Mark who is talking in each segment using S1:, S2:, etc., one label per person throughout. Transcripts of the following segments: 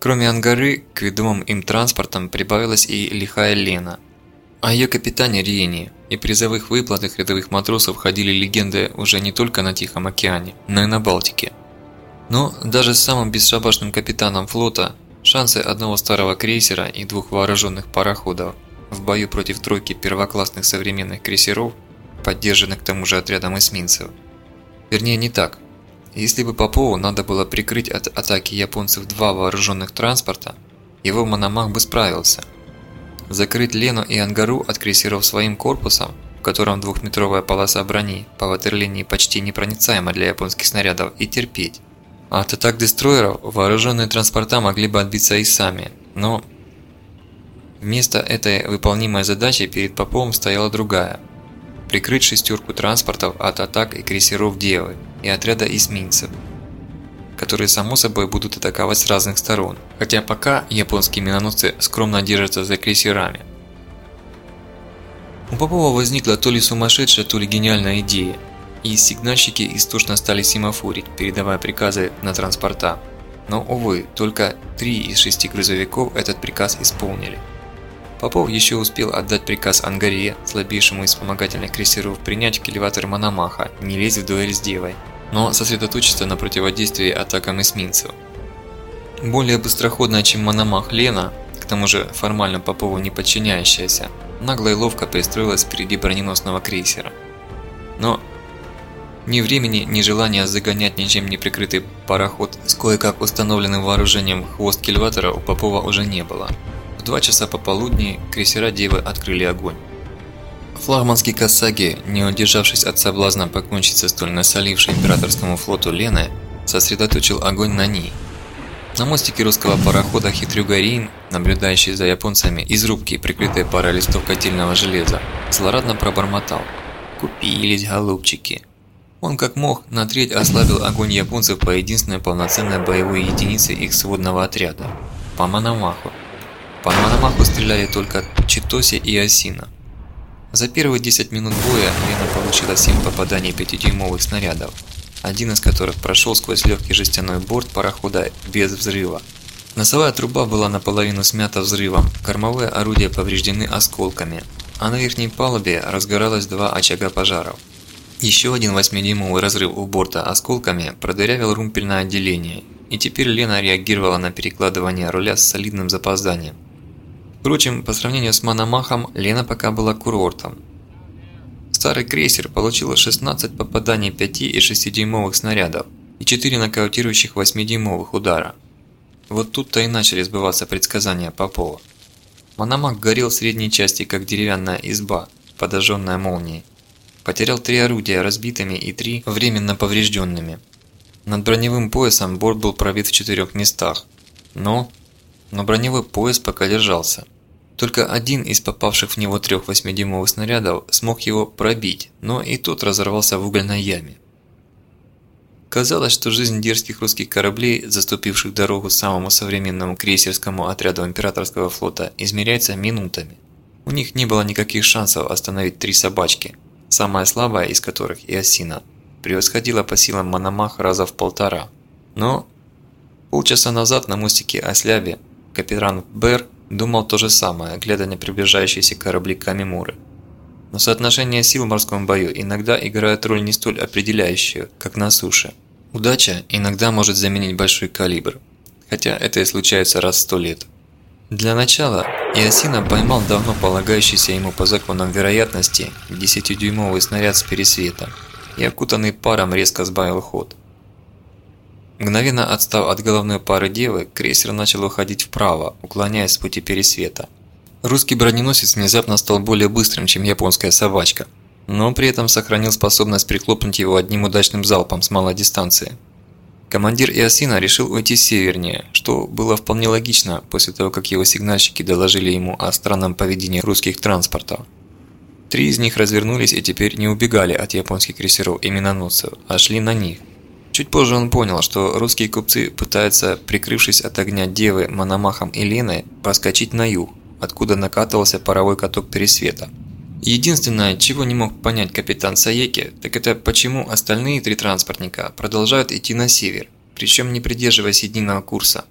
S1: Кроме Ангары, к ведомым им транспортам прибавилась и лихая Лена. О ее капитане Риене и призовых выплатах рядовых матросов ходили легенды уже не только на Тихом океане, но и на Балтике. Но даже с самым бесшабашным капитаном флота шансы одного старого крейсера и двух вооруженных пароходов в бою против тройки первоклассных современных крейсеров, поддержанных к тому же отрядом эсминцев. Вернее, не так. Если бы Попову надо было прикрыть от атаки японцев два вооруженных транспорта, его Мономах бы справился. Закрыть Лену и Ангару от крейсеров своим корпусом, в котором двухметровая полоса брони по ватерлинии почти непроницаема для японских снарядов, и терпеть. А от атак дестройеров вооруженные транспорта могли бы отбиться и сами, но... Вместо этой выполнимой задачи перед Поповым стояла другая. Прикрыть шестерку транспортов от атак и крейсеров Девы и отряда эсминцев, которые само собой будут атаковать с разных сторон, хотя пока японские миноносцы скромно держатся за крейсерами. У Попова возникла то ли сумасшедшая, то ли гениальная идея – и сигнальщики истошно стали семафорить, передавая приказы на транспорта. Но, увы, только три из шести грузовиков этот приказ исполнили. Попов еще успел отдать приказ Ангаре, слабейшему из вспомогательных крейсеров, принять в кильватор Мономаха, не лезть в дуэль с Девой, но сосредоточиться на противодействии атакам эсминцев. Более быстроходная, чем Мономах Лена, к тому же формально Попову не подчиняющаяся, нагло и ловко пристроилась впереди броненосного крейсера. Но ни времени, ни желания загонять ничем не прикрытый пароход с кое-как установленным вооружением хвост кильватора у Попова уже не было. В два часа пополудни крейсера Девы открыли огонь. Флагманский Касаги, не удержавшись от соблазна покончить со столь насолившей императорскому флоту Лены, сосредоточил огонь на ней. На мостике русского парохода Хитрюга Рейн, наблюдающий за японцами из рубки, прикрытой парой листов котельного железа, злорадно пробормотал. «Купились, голубчики!» Он как мог на треть ослабил огонь японцев по единственной полноценной боевой единице их сводного отряда – по Мономаху. По Мономаху стреляли только Читоси и Осина. За первые 10 минут боя Лена получила 7 попаданий 5-дюймовых снарядов, один из которых прошел сквозь легкий жестяной борт парохода без взрыва. Носовая труба была наполовину смята взрывом, кормовые орудия повреждены осколками, а на верхней палубе разгоралось два очага пожаров. Еще один 8-дюймовый разрыв у борта осколками продырявил румпельное отделение, и теперь Лена реагировала на перекладывание руля с солидным запозданием. Впрочем, по сравнению с Мономахом, Лена пока была курортом. Старый крейсер получил 16 попаданий 5 и 6-дюймовых снарядов и 4 нокаутирующих 8-дюймовых удара. Вот тут-то и начали сбываться предсказания Попова. Мономах горел в средней части, как деревянная изба, подожженная молнией. Потерял три орудия разбитыми и три временно поврежденными. Над броневым поясом борт был пробит в четырех местах. Но... Но броневой пояс пока держался. Только один из попавших в него трех 8-дюймовых снарядов смог его пробить, но и тот разорвался в угольной яме. Казалось, что жизнь дерзких русских кораблей, заступивших дорогу самому современному крейсерскому отряду императорского флота, измеряется минутами. У них не было никаких шансов остановить три собачки – самая слабая из которых и осина, превосходила по силам Мономах раза в полтора. Но полчаса назад на мостике Ослябе капитан Бер думал то же самое, глядя на приближающиеся корабли Камимуры. Но соотношение сил в морском бою иногда играет роль не столь определяющую, как на суше. Удача иногда может заменить большой калибр, хотя это и случается раз в сто лет. Для начала Иосина поймал давно полагающийся ему по законам вероятности 10-дюймовый снаряд с пересвета и окутанный паром резко сбавил ход. Мгновенно отстав от головной пары девы, крейсер начал уходить вправо, уклоняясь с пути пересвета. Русский броненосец внезапно стал более быстрым, чем японская собачка, но при этом сохранил способность прихлопнуть его одним удачным залпом с малой дистанции. Командир Иосина решил уйти севернее, что было вполне логично после того, как его сигнальщики доложили ему о странном поведении русских транспортов. Три из них развернулись и теперь не убегали от японских крейсеров и миноносцев, а шли на них. Чуть позже он понял, что русские купцы пытаются, прикрывшись от огня Девы, Мономахом и Леной, проскочить на юг, откуда накатывался паровой каток Пересвета. Единственное, чего не мог понять капитан Саеки, так это почему остальные три транспортника продолжают идти на север, причем не придерживаясь единого курса.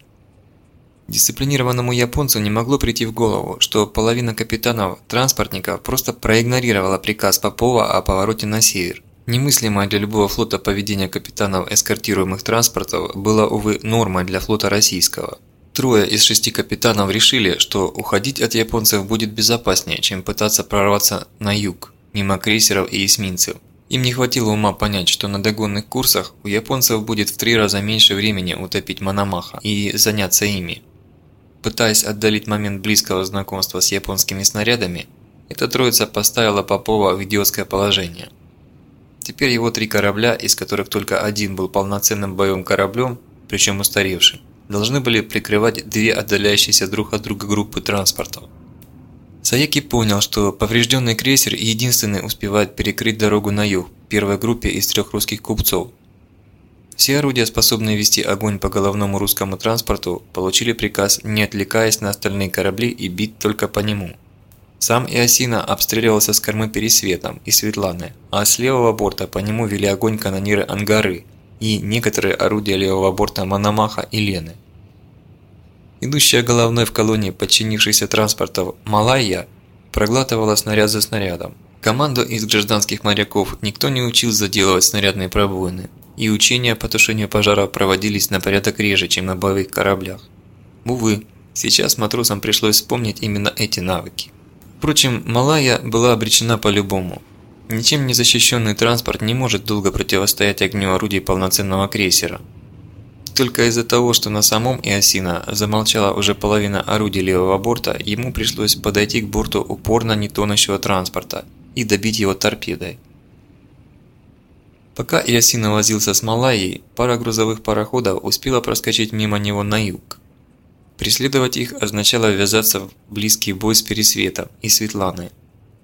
S1: Дисциплинированному японцу не могло прийти в голову, что половина капитанов транспортников просто проигнорировала приказ Попова о повороте на север. Немыслимое для любого флота поведение капитанов эскортируемых транспортов было, увы, нормой для флота российского. Трое из шести капитанов решили, что уходить от японцев будет безопаснее, чем пытаться прорваться на юг, мимо крейсеров и эсминцев. Им не хватило ума понять, что на догонных курсах у японцев будет в три раза меньше времени утопить Мономаха и заняться ими. Пытаясь отдалить момент близкого знакомства с японскими снарядами, эта троица поставила Попова в идиотское положение. Теперь его три корабля, из которых только один был полноценным боевым кораблем, причем устаревшим, должны были прикрывать две отдаляющиеся друг от друга группы транспортов. Саяки понял, что поврежденный крейсер единственный успевает перекрыть дорогу на юг первой группе из трех русских купцов, все орудия, способные вести огонь по головному русскому транспорту, получили приказ, не отвлекаясь на остальные корабли и бить только по нему. Сам Иосина обстреливался с кормы Пересветом и Светланы, а с левого борта по нему вели огонь канониры Ангары и некоторые орудия левого борта Мономаха и Лены. Идущая головной в колонии подчинившихся транспортов Малайя проглатывала снаряд за снарядом. Команду из гражданских моряков никто не учил заделывать снарядные пробоины, и учения по тушению пожаров проводились на порядок реже, чем на боевых кораблях. Увы, сейчас матросам пришлось вспомнить именно эти навыки. Впрочем, Малая была обречена по-любому. Ничем не защищенный транспорт не может долго противостоять огню орудий полноценного крейсера. Только из-за того, что на самом Иосина замолчала уже половина орудий левого борта, ему пришлось подойти к борту упорно не тонущего транспорта и добить его торпедой. Пока Иосина возился с Малайей, пара грузовых пароходов успела проскочить мимо него на юг. Преследовать их означало ввязаться в близкий бой с Пересветом и Светланой,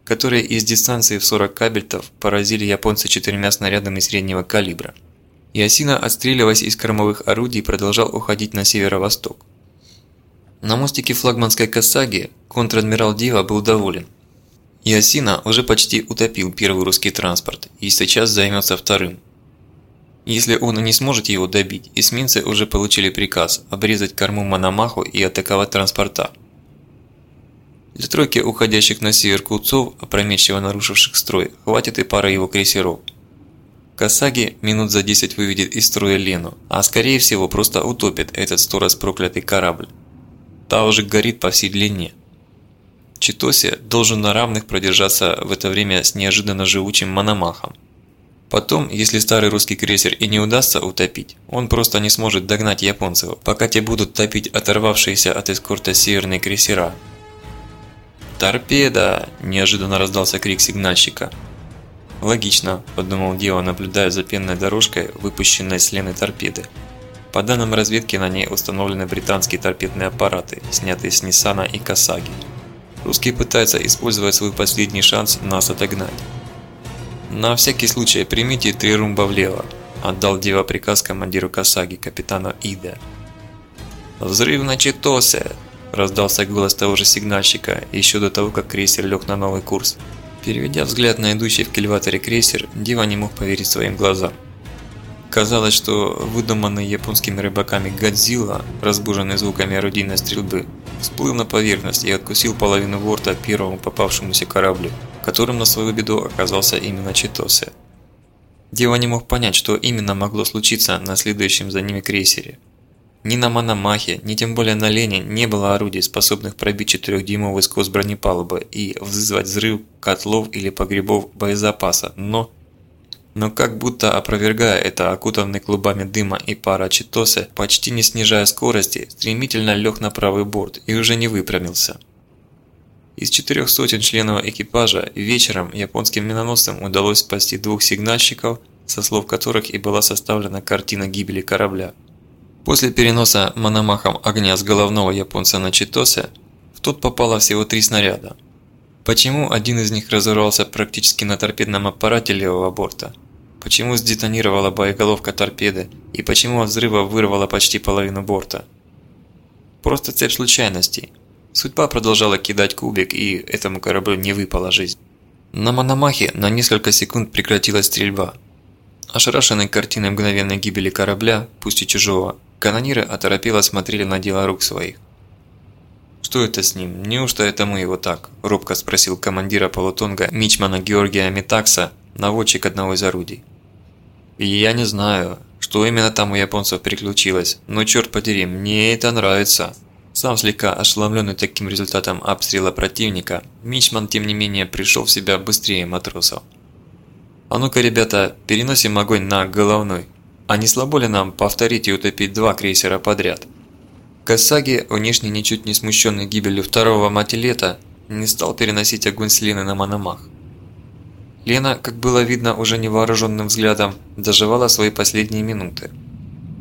S1: которые из дистанции в 40 кабельтов поразили японца четырьмя снарядами среднего калибра. Иосина, отстреливаясь из кормовых орудий, продолжал уходить на северо-восток. На мостике флагманской Касаги контр-адмирал Дива был доволен. Ясина уже почти утопил первый русский транспорт и сейчас займется вторым. Если он не сможет его добить, эсминцы уже получили приказ обрезать корму Мономаху и атаковать транспорта. Для тройки уходящих на север купцов, опрометчиво нарушивших строй, хватит и пары его крейсеров. Касаги минут за 10 выведет из строя Лену, а скорее всего просто утопит этот сто раз проклятый корабль. Та уже горит по всей длине. Читосе должен на равных продержаться в это время с неожиданно живучим Мономахом. Потом, если старый русский крейсер и не удастся утопить, он просто не сможет догнать японцев, пока те будут топить оторвавшиеся от эскорта северные крейсера. «Торпеда!» – неожиданно раздался крик сигнальщика. «Логично», – подумал Дио, наблюдая за пенной дорожкой, выпущенной с Лены торпеды. По данным разведки, на ней установлены британские торпедные аппараты, снятые с Ниссана и Касаги. Русские пытаются использовать свой последний шанс нас отогнать. «На всякий случай примите три румба влево», – отдал Дива приказ командиру Касаги, капитану Ида. «Взрыв на Читосе!» – раздался голос того же сигнальщика, еще до того, как крейсер лег на новый курс. Переведя взгляд на идущий в кильваторе крейсер, Дива не мог поверить своим глазам. Казалось, что выдуманный японскими рыбаками Годзилла, разбуженный звуками орудийной стрельбы, всплыл на поверхность и откусил половину борта первому попавшемуся кораблю, которым на свою беду оказался именно Читосе. Дева не мог понять, что именно могло случиться на следующем за ними крейсере. Ни на Мономахе, ни тем более на Лене не было орудий, способных пробить четырехдюймовый скос бронепалубы и вызвать взрыв котлов или погребов боезапаса, но но как будто опровергая это, окутанный клубами дыма и пара Читосе, почти не снижая скорости, стремительно лег на правый борт и уже не выпрямился. Из четырех сотен членов экипажа вечером японским миноносцам удалось спасти двух сигнальщиков, со слов которых и была составлена картина гибели корабля. После переноса мономахом огня с головного японца на Читосе, в тот попало всего три снаряда. Почему один из них разорвался практически на торпедном аппарате левого борта – Почему сдетонировала боеголовка торпеды и почему от взрыва вырвала почти половину борта? Просто цепь случайностей. Судьба продолжала кидать кубик, и этому кораблю не выпала жизнь. На Мономахе на несколько секунд прекратилась стрельба. Ошарашенные картиной мгновенной гибели корабля, пусть и чужого, канониры оторопело смотрели на дело рук своих. «Что это с ним? Неужто это мы его так?» – робко спросил командира полутонга Мичмана Георгия Митакса, наводчик одного из орудий. «Я не знаю, что именно там у японцев приключилось, но черт подери, мне это нравится». Сам слегка ошеломленный таким результатом обстрела противника, Мичман тем не менее пришел в себя быстрее матросов. «А ну-ка, ребята, переносим огонь на головной. А не слабо ли нам повторить и утопить два крейсера подряд?» Касаги, внешне ничуть не смущенный гибелью второго Матилета, не стал переносить огонь с Лены на Мономах. Лена, как было видно уже невооруженным взглядом, доживала свои последние минуты.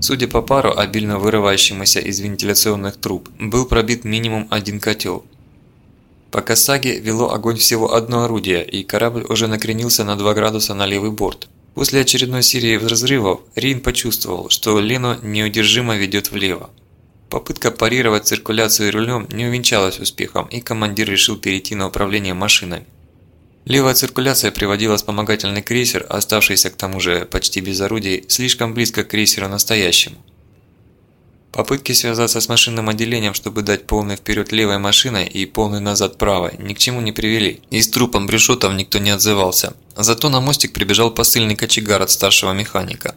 S1: Судя по пару, обильно вырывающемуся из вентиляционных труб, был пробит минимум один котел. По Касаге вело огонь всего одно орудие, и корабль уже накренился на 2 градуса на левый борт. После очередной серии взрывов Рин почувствовал, что Лену неудержимо ведет влево. Попытка парировать циркуляцию рулем не увенчалась успехом, и командир решил перейти на управление машинами. Левая циркуляция приводила вспомогательный крейсер, оставшийся к тому же почти без орудий, слишком близко к крейсеру настоящему. Попытки связаться с машинным отделением, чтобы дать полный вперед левой машиной и полный назад правой, ни к чему не привели. И с трупом Брешотов никто не отзывался. Зато на мостик прибежал посыльный кочегар от старшего механика.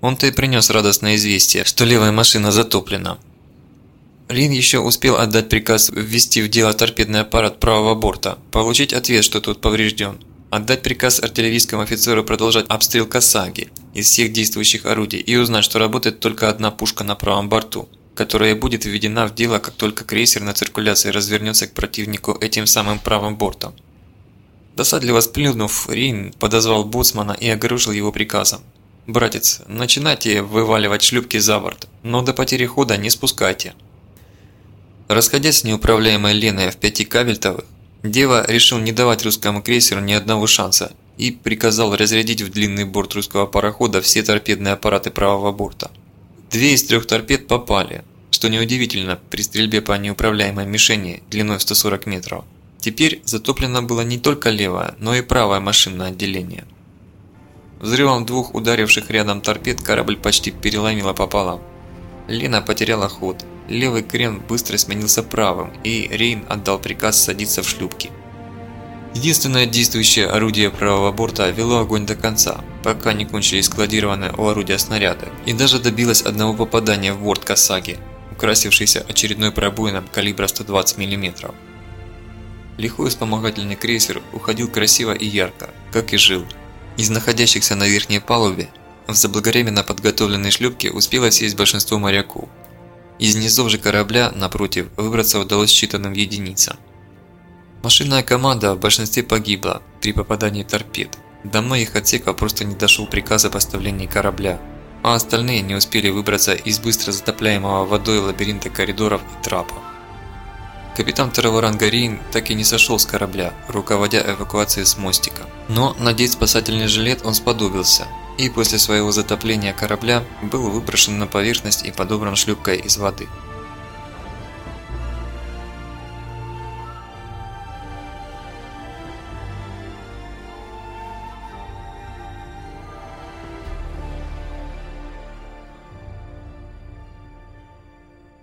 S1: Он-то и принес радостное известие, что левая машина затоплена. Рин еще успел отдать приказ ввести в дело торпедный аппарат правого борта, получить ответ, что тот поврежден, отдать приказ артиллерийскому офицеру продолжать обстрел Касаги из всех действующих орудий и узнать, что работает только одна пушка на правом борту, которая будет введена в дело, как только крейсер на циркуляции развернется к противнику этим самым правым бортом. Досадливо сплюнув, Рин подозвал боцмана и огорошил его приказом. «Братец, начинайте вываливать шлюпки за борт, но до потери хода не спускайте». Расходясь с неуправляемой Леной в пяти кабельтовых, Дева решил не давать русскому крейсеру ни одного шанса и приказал разрядить в длинный борт русского парохода все торпедные аппараты правого борта. Две из трех торпед попали, что неудивительно при стрельбе по неуправляемой мишени длиной в 140 метров. Теперь затоплено было не только левое, но и правое машинное отделение. Взрывом двух ударивших рядом торпед корабль почти переломило пополам. Лена потеряла ход, Левый крен быстро сменился правым, и Рейн отдал приказ садиться в шлюпки. Единственное действующее орудие правого борта вело огонь до конца, пока не кончились складированные у орудия снаряды, и даже добилось одного попадания в борт Касаги, украсившийся очередной пробоином калибра 120 мм. Лихой вспомогательный крейсер уходил красиво и ярко, как и жил. Из находящихся на верхней палубе в заблаговременно подготовленной шлюпке успело сесть большинство моряков, из низов же корабля, напротив, выбраться удалось считанным единицам. Машинная команда в большинстве погибла при попадании торпед. До многих отсеков просто не дошел приказ о поставлении корабля, а остальные не успели выбраться из быстро затопляемого водой лабиринта коридоров и трапов. Капитан второго ранга Рейн так и не сошел с корабля, руководя эвакуацией с мостика. Но надеть спасательный жилет он сподобился – и после своего затопления корабля был выброшен на поверхность и подобран шлюпкой из воды.